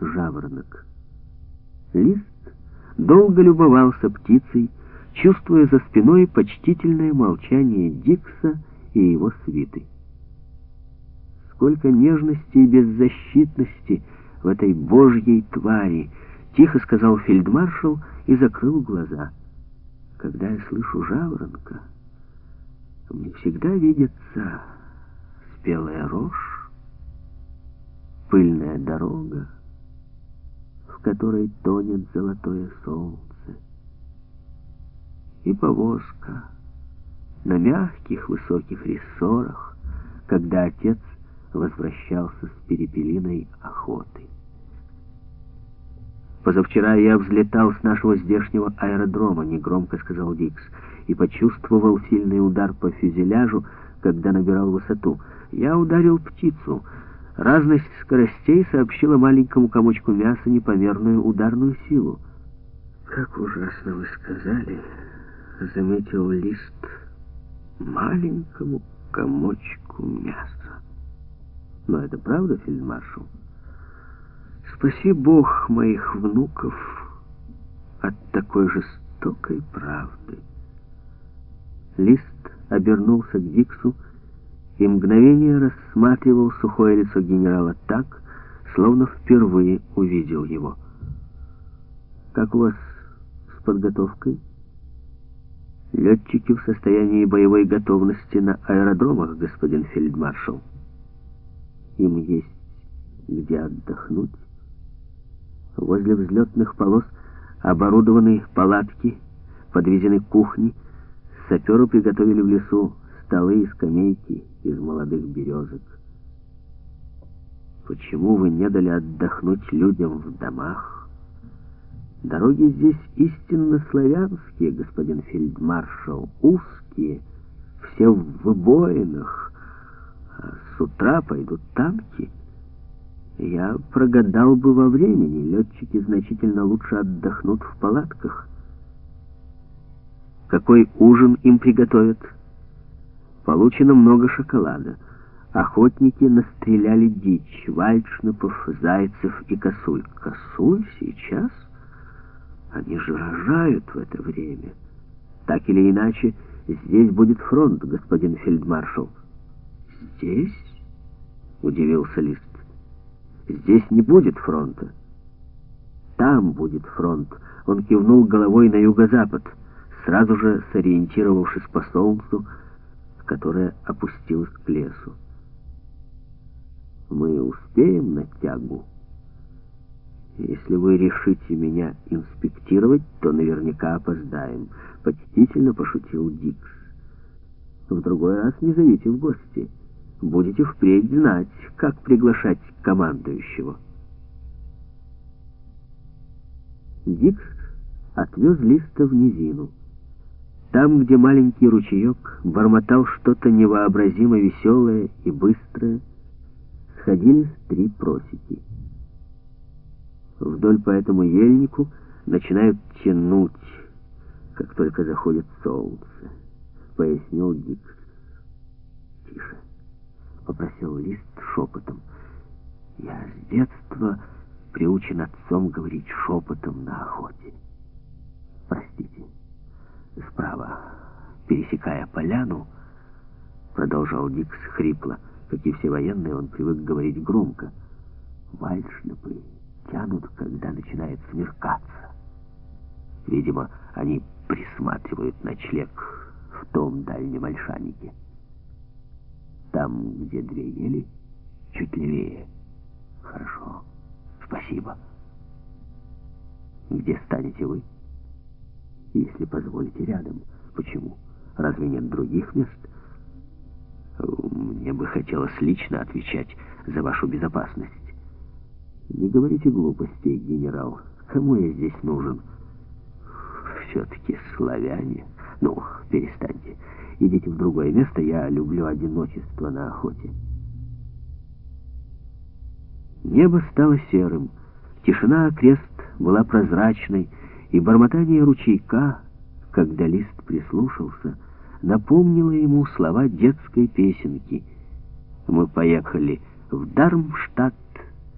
жаворонок. Лист долго любовался птицей, чувствуя за спиной почтительное молчание Дикса и его свиты. Сколько нежности и беззащитности в этой божьей твари, тихо сказал фельдмаршал и закрыл глаза. Когда я слышу жаворонка, мне всегда видится спелая рожь, пыльная дорога, в которой тонет золотое солнце, и повозка на мягких высоких рессорах, когда отец возвращался с перепелиной охоты. «Позавчера я взлетал с нашего здешнего аэродрома», — негромко сказал Дикс, и почувствовал сильный удар по фюзеляжу, когда набирал высоту. Я ударил птицу. Разность скоростей сообщила маленькому комочку мяса непомерную ударную силу. «Как ужасно вы сказали», — заметил Лист, — «маленькому комочку мяса». Но это правда, фельдмаршал? Спаси Бог моих внуков от такой жестокой правды. Лист обернулся к Диксу и мгновение рассматривал сухое лицо генерала так, словно впервые увидел его. «Как у вас с подготовкой?» «Летчики в состоянии боевой готовности на аэродромах, господин фельдмаршал» им есть где отдохнуть. Возле взлетных полос оборудованы палатки, подвезены кухни, саперы приготовили в лесу столы и скамейки из молодых березок. Почему вы не дали отдохнуть людям в домах? Дороги здесь истинно славянские, господин фельдмаршал, узкие, все в выбоинах, с утра пойдут танки. Я прогадал бы во времени. Летчики значительно лучше отдохнут в палатках. Какой ужин им приготовят? Получено много шоколада. Охотники настреляли дичь, вальчнупов, зайцев и косуль. Косуль сейчас? Они же рожают в это время. Так или иначе, здесь будет фронт, господин фельдмаршал. «Здесь?» — удивился Лист. «Здесь не будет фронта. Там будет фронт». Он кивнул головой на юго-запад, сразу же сориентировавшись по солнцу, которое опустилось к лесу. «Мы успеем на тягу?» «Если вы решите меня инспектировать, то наверняка опоздаем», — почтительно пошутил Дикс. «В другой раз не зовите в гости» будете впредь знать, как приглашать командующего. Дикс отвез Листа в низину. Там, где маленький ручеек бормотал что-то невообразимо веселое и быстрое, сходились три просеки. Вдоль по этому ельнику начинают тянуть, как только заходит солнце, пояснил Дикс. Тише. — попросил Лист шепотом. «Я с детства приучен отцом говорить шепотом на охоте. Простите. Справа, пересекая поляну, продолжал Дикс хрипло, как и все военные, он привык говорить громко. Вальшнепы тянут, когда начинает смеркаться. Видимо, они присматривают ночлег в том дальнем ольшанике. Там, где две ели, чуть левее. Хорошо. Спасибо. Где станете вы? Если позволите, рядом. Почему? Разве нет других мест? Мне бы хотелось лично отвечать за вашу безопасность. Не говорите глупостей, генерал. Кому я здесь нужен? Все-таки славяне. Ну, перестаньте. Идите в другое место, я люблю одиночество на охоте. Небо стало серым, тишина окрест была прозрачной, и бормотание ручейка, когда лист прислушался, напомнило ему слова детской песенки. Мы поехали в Дармштадт